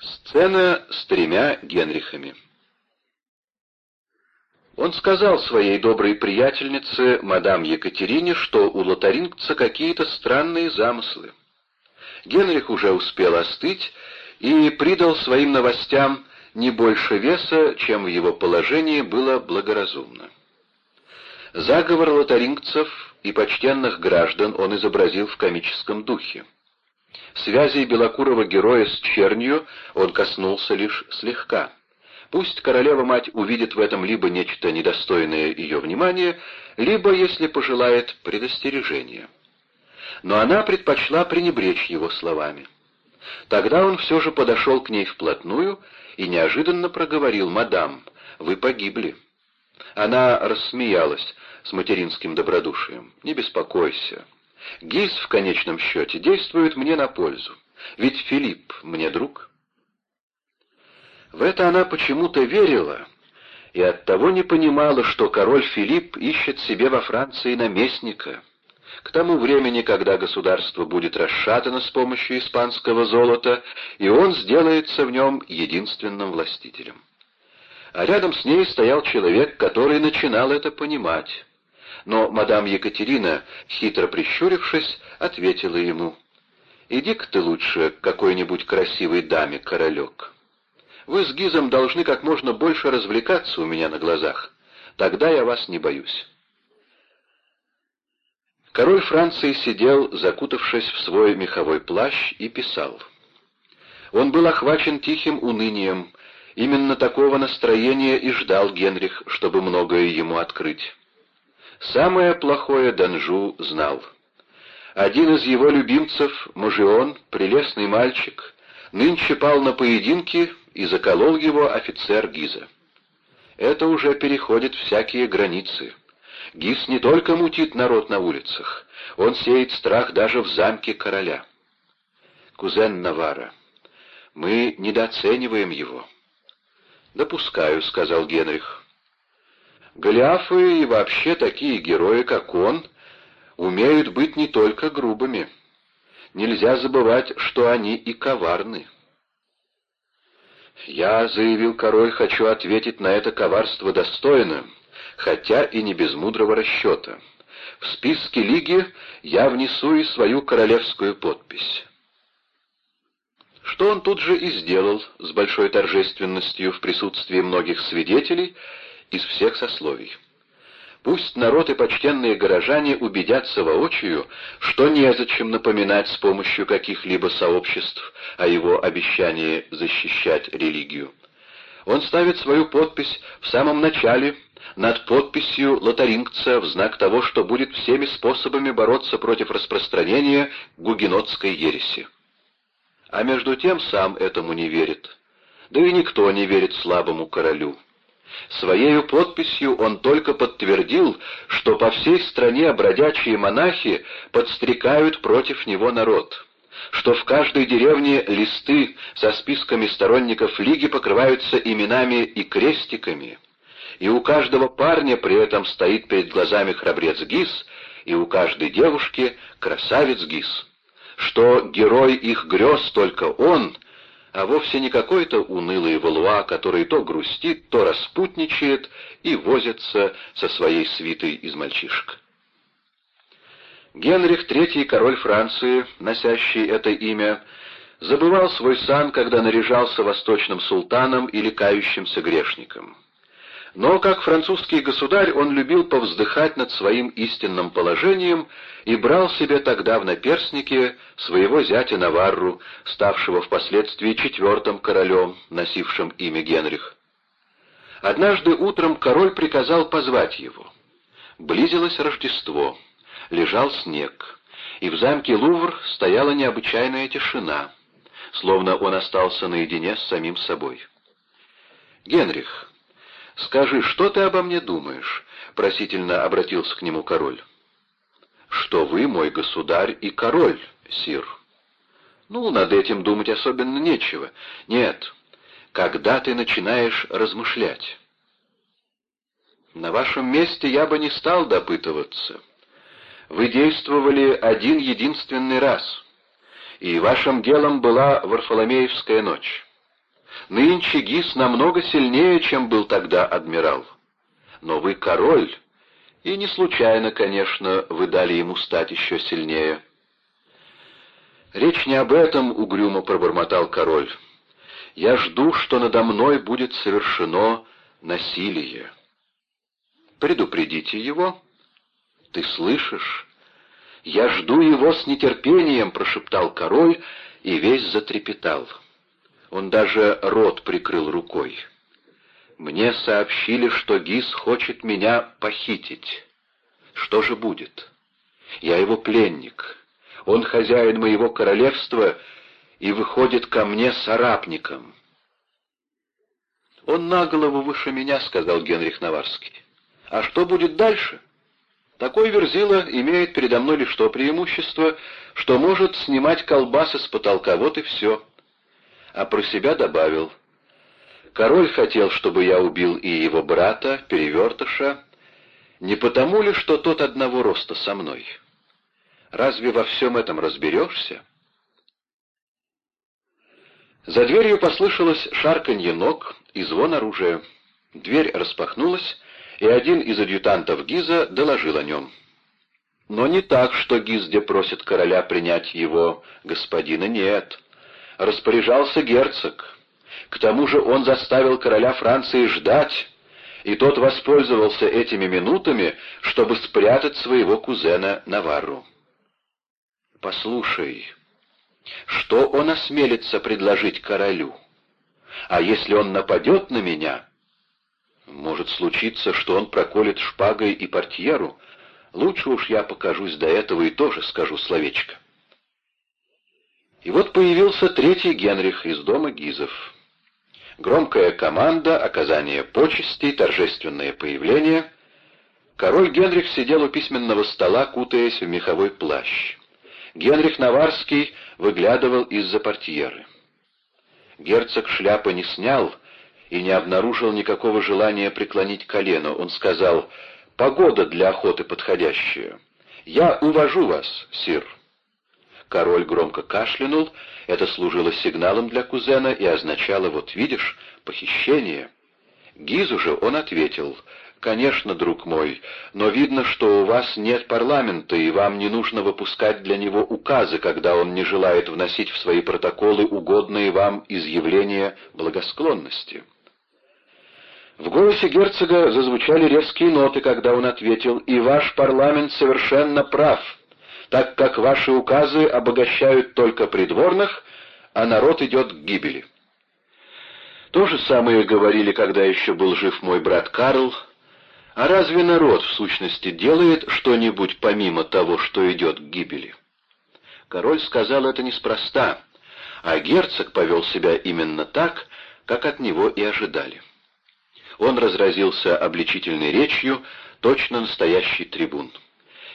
Сцена с тремя Генрихами. Он сказал своей доброй приятельнице, мадам Екатерине, что у лотарингца какие-то странные замыслы. Генрих уже успел остыть и придал своим новостям не больше веса, чем в его положении было благоразумно. Заговор лотарингцев и почтенных граждан он изобразил в комическом духе. Связей белокурого героя с чернью он коснулся лишь слегка. Пусть королева-мать увидит в этом либо нечто недостойное ее внимания, либо, если пожелает, предостережение. Но она предпочла пренебречь его словами. Тогда он все же подошел к ней вплотную и неожиданно проговорил «Мадам, вы погибли». Она рассмеялась с материнским добродушием. «Не беспокойся, Гиз в конечном счете действует мне на пользу, ведь Филипп мне друг. В это она почему-то верила и оттого не понимала, что король Филипп ищет себе во Франции наместника. К тому времени, когда государство будет расшатано с помощью испанского золота, и он сделается в нем единственным властителем. А рядом с ней стоял человек, который начинал это понимать но мадам Екатерина, хитро прищурившись, ответила ему, «Иди-ка ты лучше к какой-нибудь красивой даме, королек. Вы с Гизом должны как можно больше развлекаться у меня на глазах. Тогда я вас не боюсь». Король Франции сидел, закутавшись в свой меховой плащ, и писал. Он был охвачен тихим унынием, именно такого настроения и ждал Генрих, чтобы многое ему открыть. Самое плохое Данжу знал. Один из его любимцев, Мужион, прелестный мальчик, нынче пал на поединке и заколол его офицер Гиза. Это уже переходит всякие границы. Гиз не только мутит народ на улицах, он сеет страх даже в замке короля. Кузен Навара, мы недооцениваем его. «Допускаю», — сказал Генрих. Голиафы и вообще такие герои, как он, умеют быть не только грубыми. Нельзя забывать, что они и коварны. Я, заявил король, хочу ответить на это коварство достойно, хотя и не без мудрого расчета. В списке лиги я внесу и свою королевскую подпись. Что он тут же и сделал с большой торжественностью в присутствии многих свидетелей из всех сословий. Пусть народ и почтенные горожане убедятся воочию, что незачем напоминать с помощью каких-либо сообществ о его обещании защищать религию. Он ставит свою подпись в самом начале над подписью лотарингца в знак того, что будет всеми способами бороться против распространения гугенотской ереси. А между тем сам этому не верит. Да и никто не верит слабому королю. Своею подписью он только подтвердил, что по всей стране бродячие монахи подстрекают против него народ, что в каждой деревне листы со списками сторонников Лиги покрываются именами и крестиками, и у каждого парня при этом стоит перед глазами храбрец Гис, и у каждой девушки красавец Гис, что герой их грез только он — а вовсе не какой-то унылый валуа, который то грустит, то распутничает и возится со своей свитой из мальчишек. Генрих III, король Франции, носящий это имя, забывал свой сан, когда наряжался восточным султаном или кающимся грешником. Но, как французский государь, он любил повздыхать над своим истинным положением и брал себе тогда в наперстнике своего зятя Наварру, ставшего впоследствии четвертым королем, носившим имя Генрих. Однажды утром король приказал позвать его. Близилось Рождество, лежал снег, и в замке Лувр стояла необычайная тишина, словно он остался наедине с самим собой. «Генрих», «Скажи, что ты обо мне думаешь?» — просительно обратился к нему король. «Что вы мой государь и король, сир». «Ну, над этим думать особенно нечего. Нет, когда ты начинаешь размышлять?» «На вашем месте я бы не стал допытываться. Вы действовали один единственный раз, и вашим делом была Варфоломеевская ночь. Нынче Гис намного сильнее, чем был тогда адмирал. Но вы король, и не случайно, конечно, вы дали ему стать еще сильнее. Речь не об этом, — угрюмо пробормотал король. Я жду, что надо мной будет совершено насилие. Предупредите его. Ты слышишь? Я жду его с нетерпением, — прошептал король, и весь затрепетал. Он даже рот прикрыл рукой. Мне сообщили, что Гис хочет меня похитить. Что же будет? Я его пленник. Он хозяин моего королевства и выходит ко мне с арабником. «Он на голову выше меня», — сказал Генрих Наварский. «А что будет дальше?» Такой верзила имеет передо мной лишь то преимущество, что может снимать колбасы с потолка, вот и все. А про себя добавил. Король хотел, чтобы я убил и его брата, перевертыша, не потому ли, что тот одного роста со мной? Разве во всем этом разберешься? За дверью послышалось шарканье ног и звон оружия. Дверь распахнулась, и один из адъютантов Гиза доложил о нем. Но не так, что Гизде просит короля принять его господина, нет. Распоряжался герцог. К тому же он заставил короля Франции ждать, и тот воспользовался этими минутами, чтобы спрятать своего кузена Наварру. «Послушай, что он осмелится предложить королю? А если он нападет на меня, может случиться, что он проколет шпагой и портьеру. Лучше уж я покажусь до этого и тоже скажу словечко. И вот появился третий Генрих из дома Гизов. Громкая команда, оказание почестей, торжественное появление. Король Генрих сидел у письменного стола, кутаясь в меховой плащ. Генрих Наварский выглядывал из-за портьеры. Герцог шляпы не снял, и не обнаружил никакого желания преклонить колено. Он сказал, «Погода для охоты подходящая. Я увожу вас, сир». Король громко кашлянул, это служило сигналом для кузена и означало, вот видишь, похищение. Гизу же он ответил, «Конечно, друг мой, но видно, что у вас нет парламента, и вам не нужно выпускать для него указы, когда он не желает вносить в свои протоколы угодные вам изъявления благосклонности». В голосе герцога зазвучали резкие ноты, когда он ответил, «И ваш парламент совершенно прав, так как ваши указы обогащают только придворных, а народ идет к гибели». То же самое говорили, когда еще был жив мой брат Карл. А разве народ, в сущности, делает что-нибудь помимо того, что идет к гибели? Король сказал это неспроста, а герцог повел себя именно так, как от него и ожидали он разразился обличительной речью, точно настоящий трибун.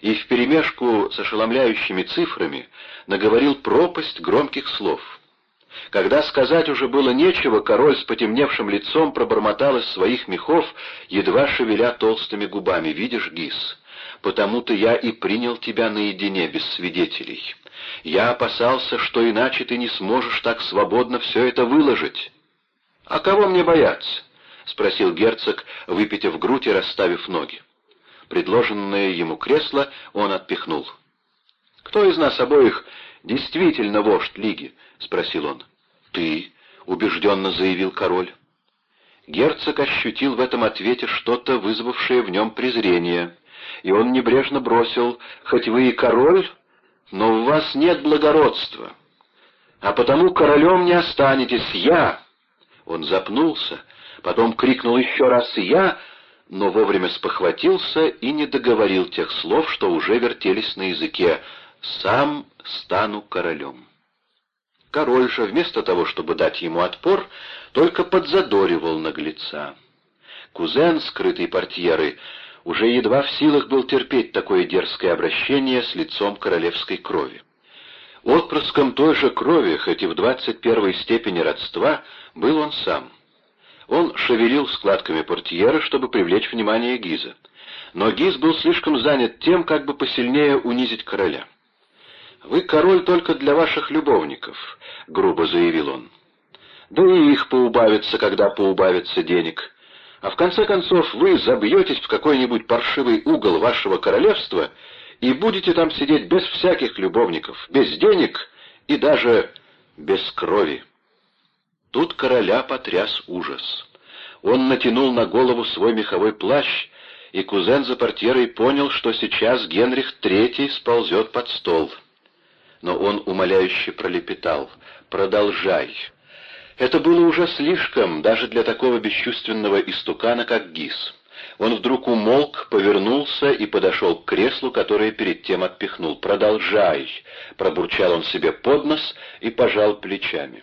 И вперемешку с ошеломляющими цифрами наговорил пропасть громких слов. Когда сказать уже было нечего, король с потемневшим лицом пробормотал из своих мехов, едва шевеля толстыми губами. «Видишь, Гис, потому-то я и принял тебя наедине, без свидетелей. Я опасался, что иначе ты не сможешь так свободно все это выложить. А кого мне бояться? — спросил герцог, выпитив грудь и расставив ноги. Предложенное ему кресло он отпихнул. «Кто из нас обоих действительно вождь лиги?» — спросил он. «Ты», — убежденно заявил король. Герцог ощутил в этом ответе что-то, вызвавшее в нем презрение, и он небрежно бросил, «Хоть вы и король, но у вас нет благородства, а потому королем не останетесь я». Он запнулся, потом крикнул еще раз «Я!», но вовремя спохватился и не договорил тех слов, что уже вертелись на языке «Сам стану королем». Король же, вместо того, чтобы дать ему отпор, только подзадоривал наглеца. Кузен, скрытый портьерой, уже едва в силах был терпеть такое дерзкое обращение с лицом королевской крови. Отпрыском той же крови, хоть и в двадцать первой степени родства, был он сам — он шевелил складками портьеры, чтобы привлечь внимание Гиза. Но Гиз был слишком занят тем, как бы посильнее унизить короля. «Вы король только для ваших любовников», — грубо заявил он. Да и их поубавится, когда поубавится денег. А в конце концов вы забьетесь в какой-нибудь паршивый угол вашего королевства и будете там сидеть без всяких любовников, без денег и даже без крови. Тут короля потряс ужас. Он натянул на голову свой меховой плащ, и кузен за портьерой понял, что сейчас Генрих Третий сползет под стол. Но он умоляюще пролепетал «Продолжай». Это было уже слишком, даже для такого бесчувственного истукана, как Гис. Он вдруг умолк, повернулся и подошел к креслу, которое перед тем отпихнул. «Продолжай!» — пробурчал он себе под нос и пожал плечами.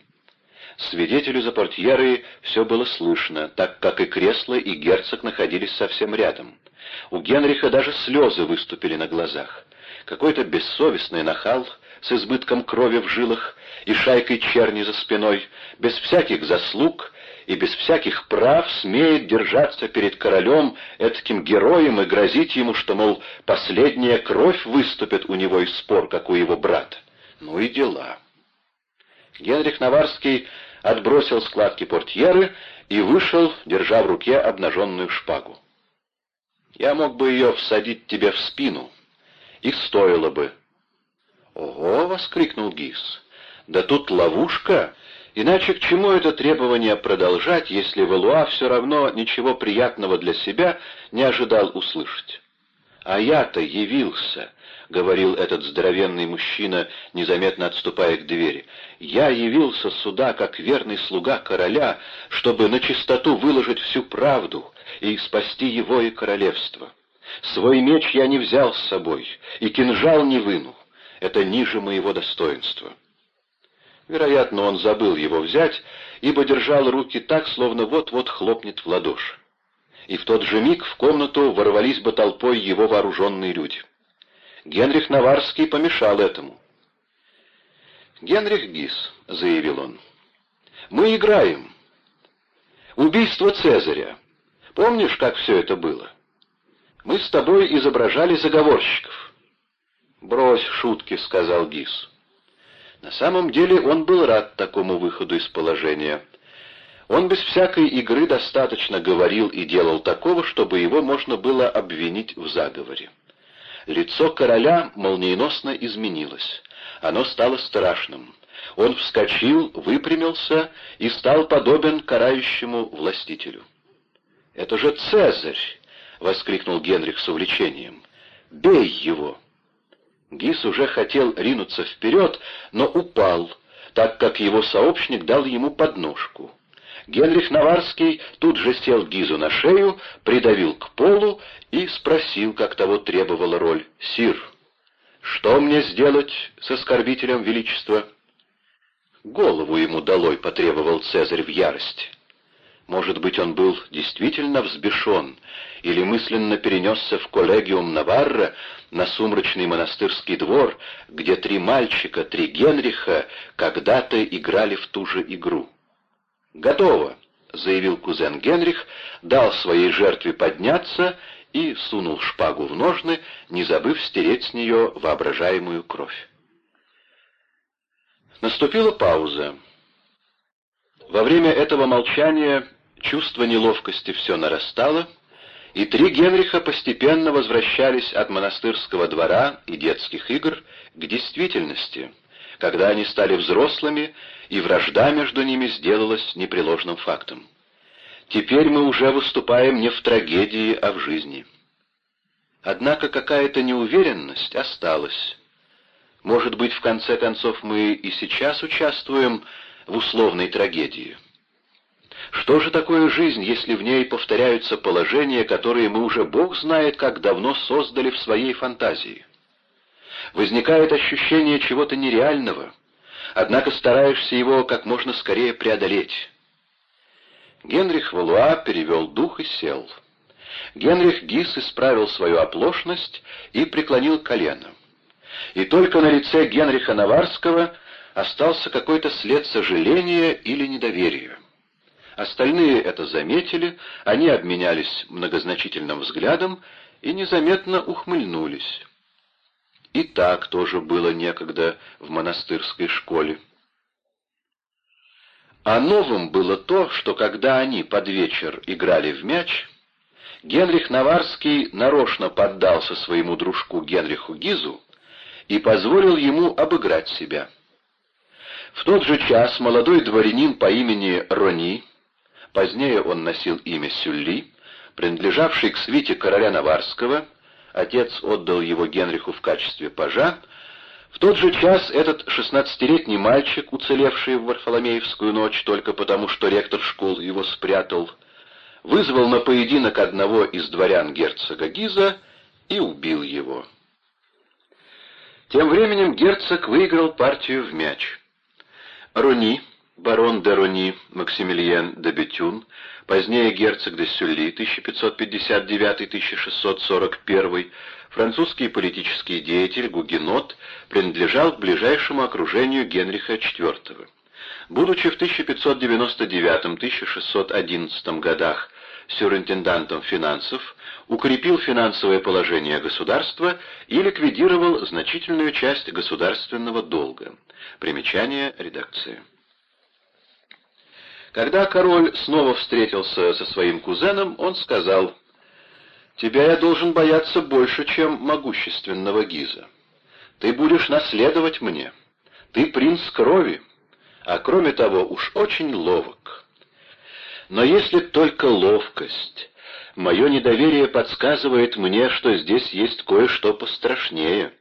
Свидетелю за портьерой все было слышно, так как и кресло, и герцог находились совсем рядом. У Генриха даже слезы выступили на глазах. Какой-то бессовестный нахал с избытком крови в жилах и шайкой черни за спиной, без всяких заслуг и без всяких прав смеет держаться перед королем, этаким героем, и грозить ему, что, мол, последняя кровь выступит у него из спор, как у его брата. Ну и дела. Генрих Наварский отбросил складки портьеры и вышел, держа в руке обнаженную шпагу. «Я мог бы ее всадить тебе в спину, и стоило бы». «Ого!» — воскликнул Гис. «Да тут ловушка! Иначе к чему это требование продолжать, если Валуа все равно ничего приятного для себя не ожидал услышать?» «А я-то явился», — говорил этот здоровенный мужчина, незаметно отступая к двери. «Я явился сюда, как верный слуга короля, чтобы на чистоту выложить всю правду и спасти его и королевство. Свой меч я не взял с собой, и кинжал не выну. Это ниже моего достоинства». Вероятно, он забыл его взять, ибо держал руки так, словно вот-вот хлопнет в ладоши. И в тот же миг в комнату ворвались бы толпой его вооруженные люди. Генрих Наварский помешал этому. «Генрих Гис», — заявил он, — «мы играем. Убийство Цезаря. Помнишь, как все это было? Мы с тобой изображали заговорщиков». «Брось шутки», — сказал Гис. На самом деле он был рад такому выходу из положения. Он без всякой игры достаточно говорил и делал такого, чтобы его можно было обвинить в заговоре. Лицо короля молниеносно изменилось. Оно стало страшным. Он вскочил, выпрямился и стал подобен карающему властителю. «Это же Цезарь!» — воскликнул Генрих с увлечением. «Бей его!» Гис уже хотел ринуться вперед, но упал, так как его сообщник дал ему подножку. Генрих Наварский тут же сел Гизу на шею, придавил к полу и спросил, как того требовала роль, «Сир, что мне сделать с оскорбителем величества?» Голову ему долой потребовал Цезарь в ярости. Может быть, он был действительно взбешен или мысленно перенесся в коллегиум Наварра на сумрачный монастырский двор, где три мальчика, три Генриха, когда-то играли в ту же игру. «Готово», — заявил кузен Генрих, дал своей жертве подняться и сунул шпагу в ножны, не забыв стереть с нее воображаемую кровь. Наступила пауза. Во время этого молчания чувство неловкости все нарастало, и три Генриха постепенно возвращались от монастырского двора и детских игр к действительности — когда они стали взрослыми, и вражда между ними сделалась непреложным фактом. Теперь мы уже выступаем не в трагедии, а в жизни. Однако какая-то неуверенность осталась. Может быть, в конце концов, мы и сейчас участвуем в условной трагедии. Что же такое жизнь, если в ней повторяются положения, которые мы уже Бог знает, как давно создали в своей фантазии? Возникает ощущение чего-то нереального, однако стараешься его как можно скорее преодолеть. Генрих Валуа перевел дух и сел. Генрих Гис исправил свою оплошность и преклонил колено. И только на лице Генриха Наварского остался какой-то след сожаления или недоверия. Остальные это заметили, они обменялись многозначительным взглядом и незаметно ухмыльнулись. И так тоже было некогда в монастырской школе. А новым было то, что когда они под вечер играли в мяч, Генрих Наварский нарочно поддался своему дружку Генриху Гизу и позволил ему обыграть себя. В тот же час молодой дворянин по имени Рони, позднее он носил имя Сюлли, принадлежавший к свите короля Наварского, отец отдал его Генриху в качестве пажа, в тот же час этот шестнадцатилетний мальчик, уцелевший в Варфоломеевскую ночь только потому, что ректор школ его спрятал, вызвал на поединок одного из дворян герцога Гиза и убил его. Тем временем герцог выиграл партию в мяч. Руни, барон де Руни Максимилиен де Бетюн, позднее герцог де Сюлли 1559-1641, французский политический деятель Гугенот, принадлежал к ближайшему окружению Генриха IV. Будучи в 1599-1611 годах сюринтендантом финансов, укрепил финансовое положение государства и ликвидировал значительную часть государственного долга. Примечание редакции. Когда король снова встретился со своим кузеном, он сказал, «Тебя я должен бояться больше, чем могущественного Гиза. Ты будешь наследовать мне. Ты принц крови, а кроме того уж очень ловок. Но если только ловкость, мое недоверие подсказывает мне, что здесь есть кое-что пострашнее».